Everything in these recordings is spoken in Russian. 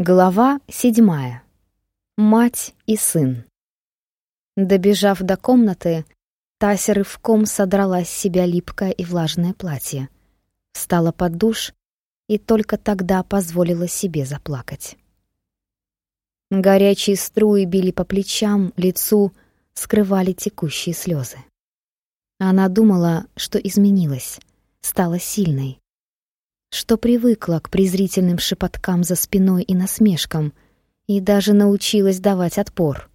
Глава седьмая. Мать и сын. Добежав до комнаты, Тася рывком содрала с себя липкое и влажное платье, встала под душ и только тогда позволила себе заплакать. Горячие струи били по плечам, лицу, скрывали текущие слезы. Она думала, что изменилась, стала сильной, что привыкла к презрительным шепоткам за спиной и насмешкам, и даже научилась давать отпор.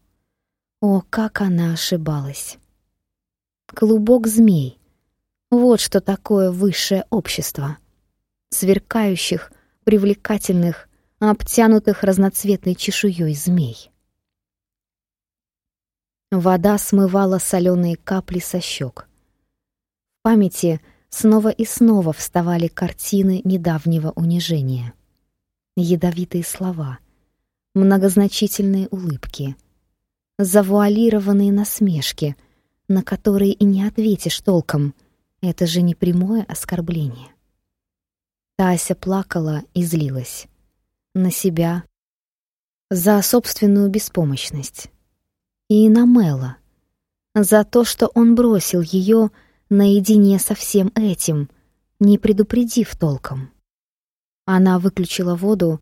О, как она ошибалась! Клубок змей. Вот что такое высшее общество. Сверкающих, привлекательных, обтянутых разноцветной чешуей змей. Вода смывала соленые капли со щек. В памяти — Снова и снова вставали картины недавнего унижения. Ядовитые слова, многозначительные улыбки, завуалированные насмешки, на которые и не ответишь толком. Это же не прямое оскорбление. Тася плакала и злилась. На себя, за собственную беспомощность. И на Мэла, за то, что он бросил ее наедине со всем этим, не предупредив толком. Она выключила воду,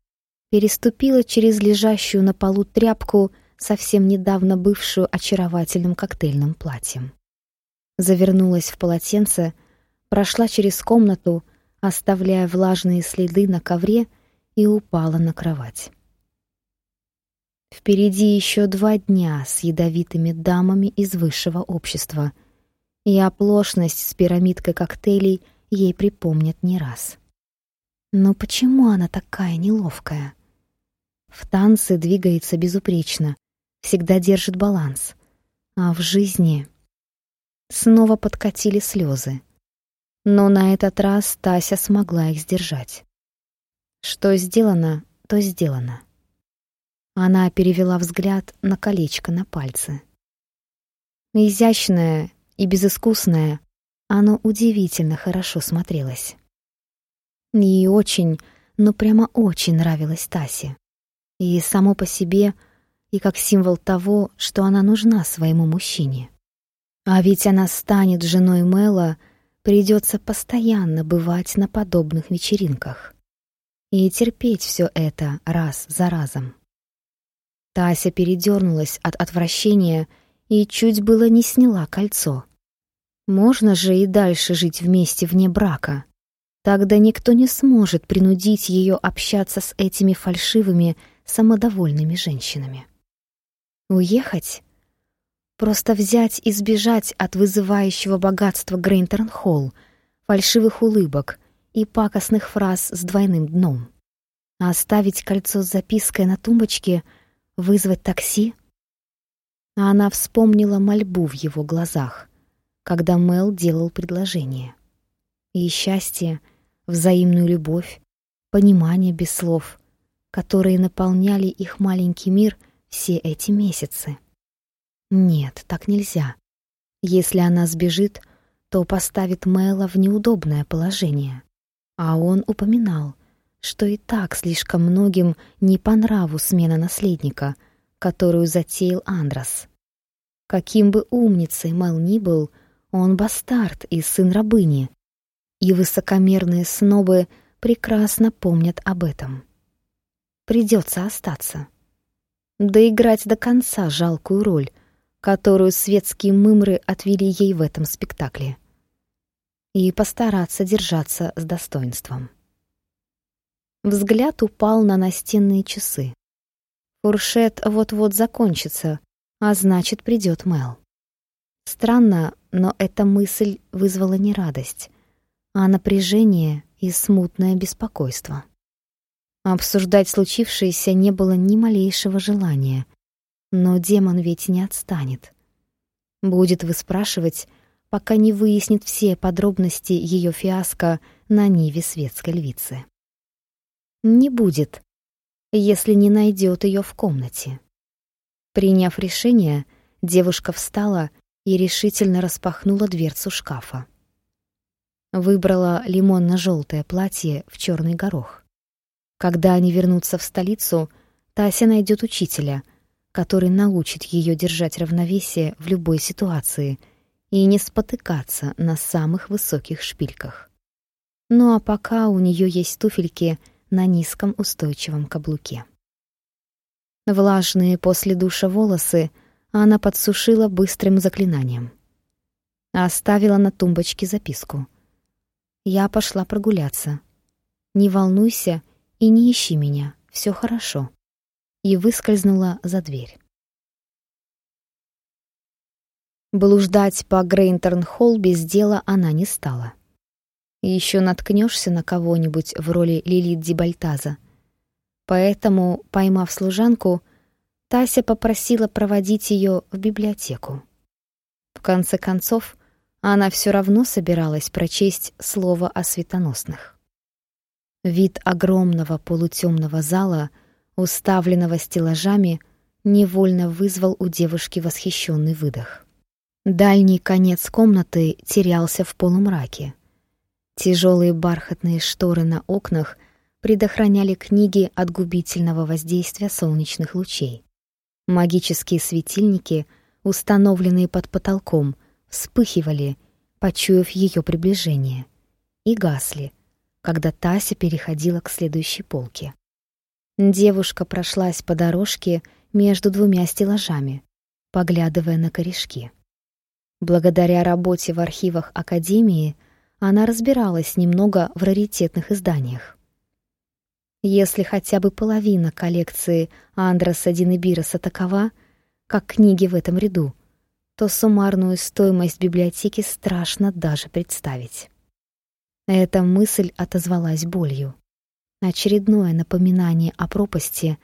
переступила через лежащую на полу тряпку, совсем недавно бывшую очаровательным коктейльным платьем. Завернулась в полотенце, прошла через комнату, оставляя влажные следы на ковре, и упала на кровать. Впереди еще два дня с ядовитыми дамами из высшего общества — и оплошность с пирамидкой коктейлей ей припомнят не раз. Но почему она такая неловкая? В танце двигается безупречно, всегда держит баланс. А в жизни снова подкатили слезы. Но на этот раз Тася смогла их сдержать. Что сделано, то сделано. Она перевела взгляд на колечко на пальце. Изящное, и безыскусное, оно удивительно хорошо смотрелось. Ей очень, но прямо очень нравилась Тасе. И само по себе, и как символ того, что она нужна своему мужчине. А ведь она станет женой Мэла, придется постоянно бывать на подобных вечеринках. И терпеть все это раз за разом. Тася передернулась от отвращения и чуть было не сняла кольцо. Можно же и дальше жить вместе вне брака. Тогда никто не сможет принудить ее общаться с этими фальшивыми, самодовольными женщинами. Уехать? Просто взять и сбежать от вызывающего богатства Грейнтерн-Холл, фальшивых улыбок и пакостных фраз с двойным дном. А оставить кольцо с запиской на тумбочке, вызвать такси? А она вспомнила мольбу в его глазах когда Мел делал предложение. И счастье, взаимную любовь, понимание без слов, которые наполняли их маленький мир все эти месяцы. Нет, так нельзя. Если она сбежит, то поставит Мэла в неудобное положение. А он упоминал, что и так слишком многим не по нраву смена наследника, которую затеял Андрос. Каким бы умницей Мэл ни был, он бастард и сын рабыни. И высокомерные снобы прекрасно помнят об этом. Придется остаться. Доиграть до конца жалкую роль, которую светские мымры отвели ей в этом спектакле. И постараться держаться с достоинством. Взгляд упал на настенные часы. Фуршет вот-вот закончится, а значит, придет Мел. Странно, но эта мысль вызвала не радость, а напряжение и смутное беспокойство. Обсуждать случившееся не было ни малейшего желания, но демон ведь не отстанет. Будет выспрашивать, пока не выяснит все подробности ее фиаско на ниве светской львицы. Не будет, если не найдет ее в комнате. Приняв решение, девушка встала и решительно распахнула дверцу шкафа. Выбрала лимонно-желтое платье в черный горох. Когда они вернутся в столицу, Тася найдет учителя, который научит ее держать равновесие в любой ситуации и не спотыкаться на самых высоких шпильках. Ну а пока у нее есть туфельки на низком устойчивом каблуке. Влажные после душа волосы она подсушила быстрым заклинанием. Оставила на тумбочке записку. Я пошла прогуляться. Не волнуйся и не ищи меня, все хорошо. И выскользнула за дверь. Блуждать по Грейнтерн-холл без дела она не стала. Еще наткнешься на кого-нибудь в роли Лилит Дибальтаза. Поэтому, поймав служанку, Тася попросила проводить ее в библиотеку. В конце концов, она все равно собиралась прочесть слово о светоносных. Вид огромного полутемного зала, уставленного стеллажами, невольно вызвал у девушки восхищенный выдох. Дальний конец комнаты терялся в полумраке. Тяжелые бархатные шторы на окнах предохраняли книги от губительного воздействия солнечных лучей. Магические светильники, установленные под потолком, вспыхивали, почуяв ее приближение, и гасли, когда Тася переходила к следующей полке. Девушка прошлась по дорожке между двумя стеллажами, поглядывая на корешки. Благодаря работе в архивах Академии она разбиралась немного в раритетных изданиях. Если хотя бы половина коллекции Андроса Динебироса такова, как книги в этом ряду, то суммарную стоимость библиотеки страшно даже представить. Эта мысль отозвалась болью. Очередное напоминание о пропасти,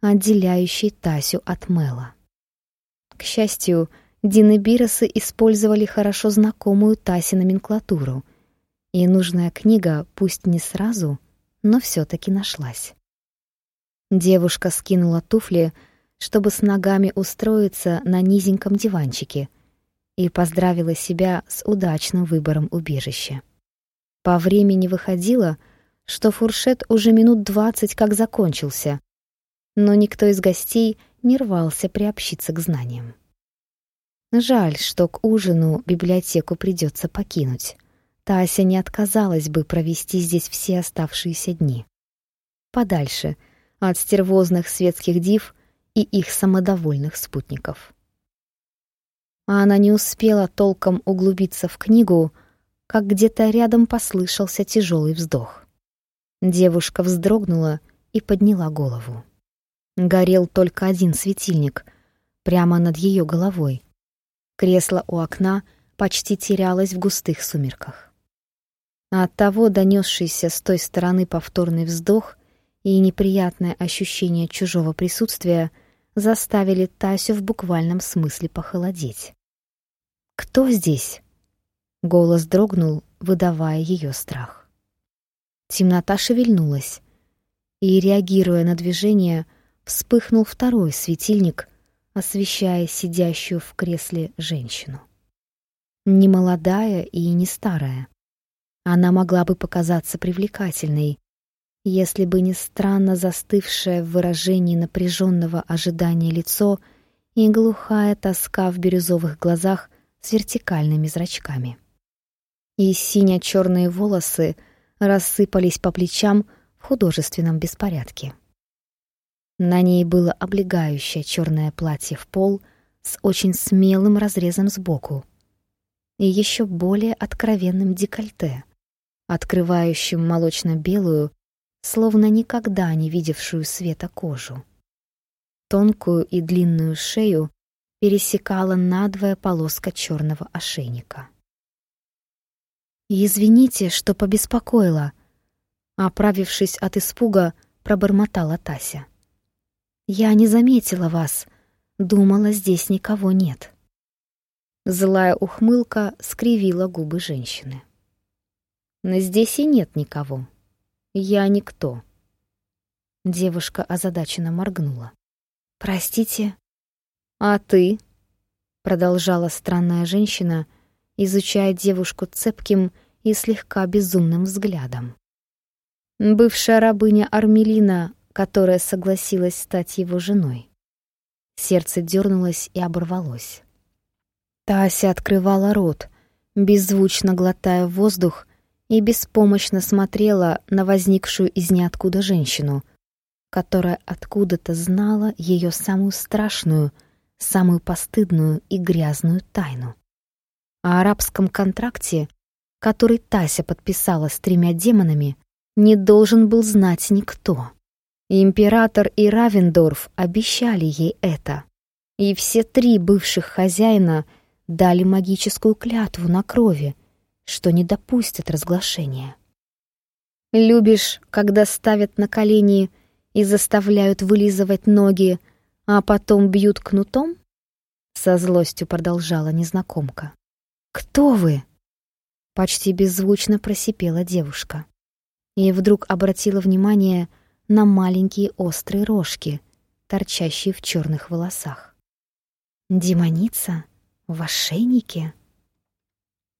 отделяющей Тасю от Мела. К счастью, Динебиросы использовали хорошо знакомую Тасе номенклатуру, и нужная книга, пусть не сразу, но все таки нашлась. Девушка скинула туфли, чтобы с ногами устроиться на низеньком диванчике, и поздравила себя с удачным выбором убежища. По времени выходило, что фуршет уже минут двадцать как закончился, но никто из гостей не рвался приобщиться к знаниям. Жаль, что к ужину библиотеку придется покинуть. Тася не отказалась бы провести здесь все оставшиеся дни. Подальше от стервозных светских див и их самодовольных спутников. А она не успела толком углубиться в книгу, как где-то рядом послышался тяжелый вздох. Девушка вздрогнула и подняла голову. Горел только один светильник прямо над ее головой. Кресло у окна почти терялось в густых сумерках. А оттого донесшийся с той стороны повторный вздох и неприятное ощущение чужого присутствия заставили Тасю в буквальном смысле похолодеть. «Кто здесь?» Голос дрогнул, выдавая ее страх. Темнота шевельнулась, и, реагируя на движение, вспыхнул второй светильник, освещая сидящую в кресле женщину. Не молодая и не старая. Она могла бы показаться привлекательной, если бы не странно застывшее в выражении напряженного ожидания лицо и глухая тоска в бирюзовых глазах с вертикальными зрачками. И сине-черные волосы рассыпались по плечам в художественном беспорядке. На ней было облегающее черное платье в пол с очень смелым разрезом сбоку и еще более откровенным декольте — открывающим молочно-белую, словно никогда не видевшую света кожу. Тонкую и длинную шею пересекала надвое полоска черного ошейника. «Извините, что побеспокоила», — оправившись от испуга, пробормотала Тася. «Я не заметила вас, думала, здесь никого нет». Злая ухмылка скривила губы женщины. Но здесь и нет никого. Я никто. Девушка озадаченно моргнула. Простите. А ты? продолжала странная женщина, изучая девушку цепким и слегка безумным взглядом. Бывшая рабыня Армелина, которая согласилась стать его женой. Сердце дернулось и оборвалось. Тася открывала рот, беззвучно глотая воздух, и беспомощно смотрела на возникшую из ниоткуда женщину, которая откуда-то знала ее самую страшную, самую постыдную и грязную тайну. О арабском контракте, который Тася подписала с тремя демонами, не должен был знать никто. Император и Равендорф обещали ей это, и все три бывших хозяина дали магическую клятву на крови, что не допустят разглашения. Любишь, когда ставят на колени и заставляют вылизывать ноги, а потом бьют кнутом? Со злостью продолжала незнакомка. «Кто вы?» Почти беззвучно просипела девушка. И вдруг обратила внимание на маленькие острые рожки, торчащие в черных волосах. «Демоница? В ошейнике?»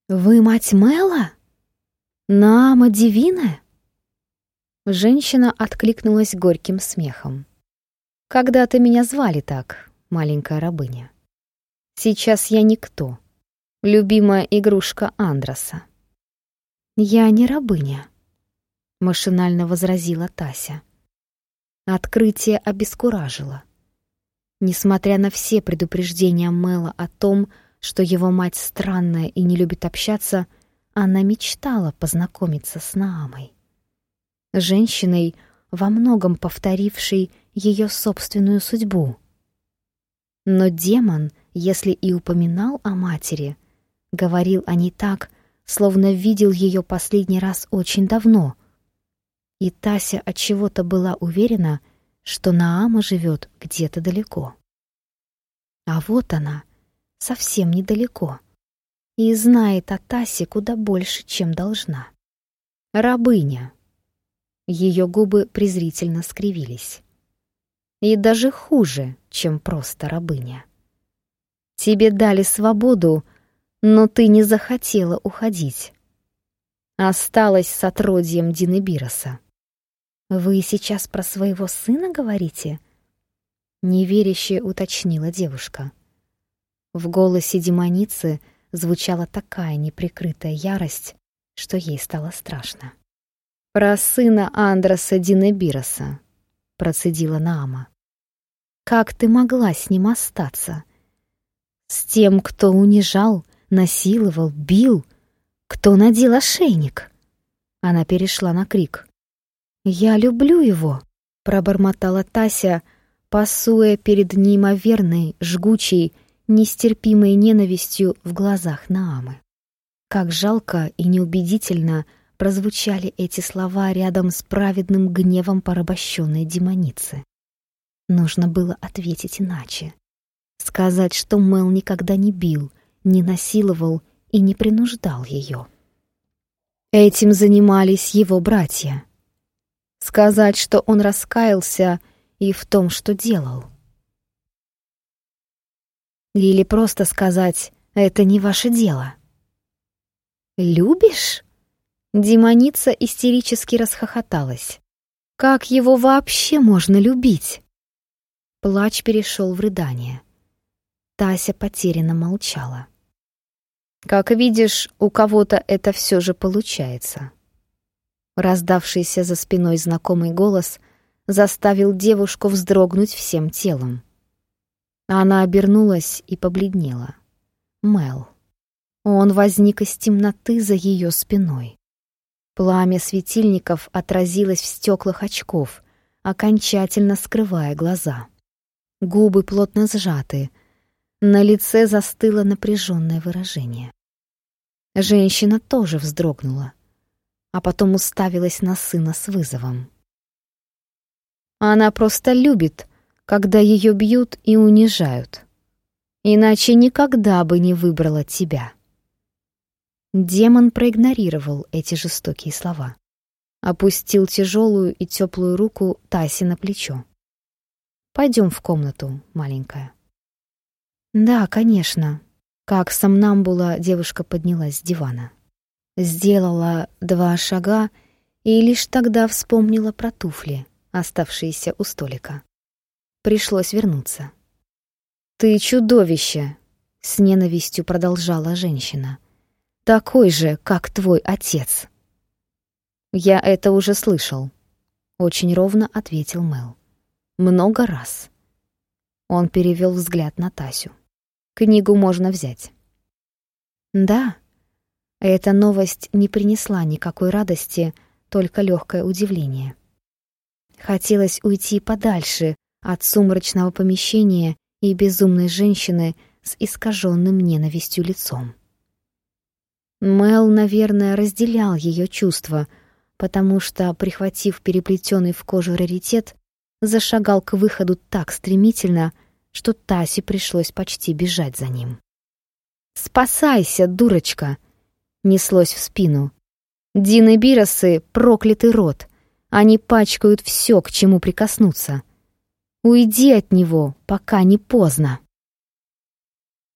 «Вы мать Мэла? Нама Дивина?» Женщина откликнулась горьким смехом. «Когда-то меня звали так, маленькая рабыня. Сейчас я никто, любимая игрушка Андроса». «Я не рабыня», — машинально возразила Тася. Открытие обескуражило. Несмотря на все предупреждения Мэла о том, что его мать странная и не любит общаться, она мечтала познакомиться с Наамой. Женщиной, во многом повторившей ее собственную судьбу. Но демон, если и упоминал о матери, говорил о ней так, словно видел ее последний раз очень давно. И Тася от чего-то была уверена, что Наама живет где-то далеко. А вот она — совсем недалеко и знает о Тасе куда больше, чем должна. Рабыня. Ее губы презрительно скривились. И даже хуже, чем просто рабыня. Тебе дали свободу, но ты не захотела уходить. Осталась с отродьем Динебироса. Вы сейчас про своего сына говорите? Неверяще уточнила девушка. В голосе демоницы звучала такая неприкрытая ярость, что ей стало страшно. «Про сына Андроса Динебироса», — процедила Наама. «Как ты могла с ним остаться? С тем, кто унижал, насиловал, бил, кто надел ошейник?» Она перешла на крик. «Я люблю его», — пробормотала Тася, пасуя перед неимоверной, жгучей, нестерпимой ненавистью в глазах Наамы. Как жалко и неубедительно прозвучали эти слова рядом с праведным гневом порабощенной демоницы. Нужно было ответить иначе. Сказать, что Мел никогда не бил, не насиловал и не принуждал ее. Этим занимались его братья. Сказать, что он раскаялся и в том, что делал. Или просто сказать «это не ваше дело». «Любишь?» Демоница истерически расхохоталась. «Как его вообще можно любить?» Плач перешел в рыдание. Тася потерянно молчала. «Как видишь, у кого-то это все же получается». Раздавшийся за спиной знакомый голос заставил девушку вздрогнуть всем телом. Она обернулась и побледнела. Мел. Он возник из темноты за ее спиной. Пламя светильников отразилось в стеклах очков, окончательно скрывая глаза. Губы плотно сжаты, на лице застыло напряженное выражение. Женщина тоже вздрогнула, а потом уставилась на сына с вызовом. Она просто любит когда ее бьют и унижают. Иначе никогда бы не выбрала тебя. Демон проигнорировал эти жестокие слова. Опустил тяжелую и теплую руку Таси на плечо. Пойдем в комнату, маленькая. Да, конечно. Как сомнамбула девушка поднялась с дивана. Сделала два шага и лишь тогда вспомнила про туфли, оставшиеся у столика. Пришлось вернуться. «Ты чудовище!» — с ненавистью продолжала женщина. «Такой же, как твой отец!» «Я это уже слышал», — очень ровно ответил Мел. «Много раз». Он перевел взгляд на Тасю. «Книгу можно взять». «Да». Эта новость не принесла никакой радости, только легкое удивление. Хотелось уйти подальше от сумрачного помещения и безумной женщины с искаженным ненавистью лицом. Мел, наверное, разделял ее чувства, потому что, прихватив переплетенный в кожу раритет, зашагал к выходу так стремительно, что Тасе пришлось почти бежать за ним. «Спасайся, дурочка!» — неслось в спину. «Дины Биросы — проклятый род. Они пачкают все, к чему прикоснуться. Уйди от него, пока не поздно».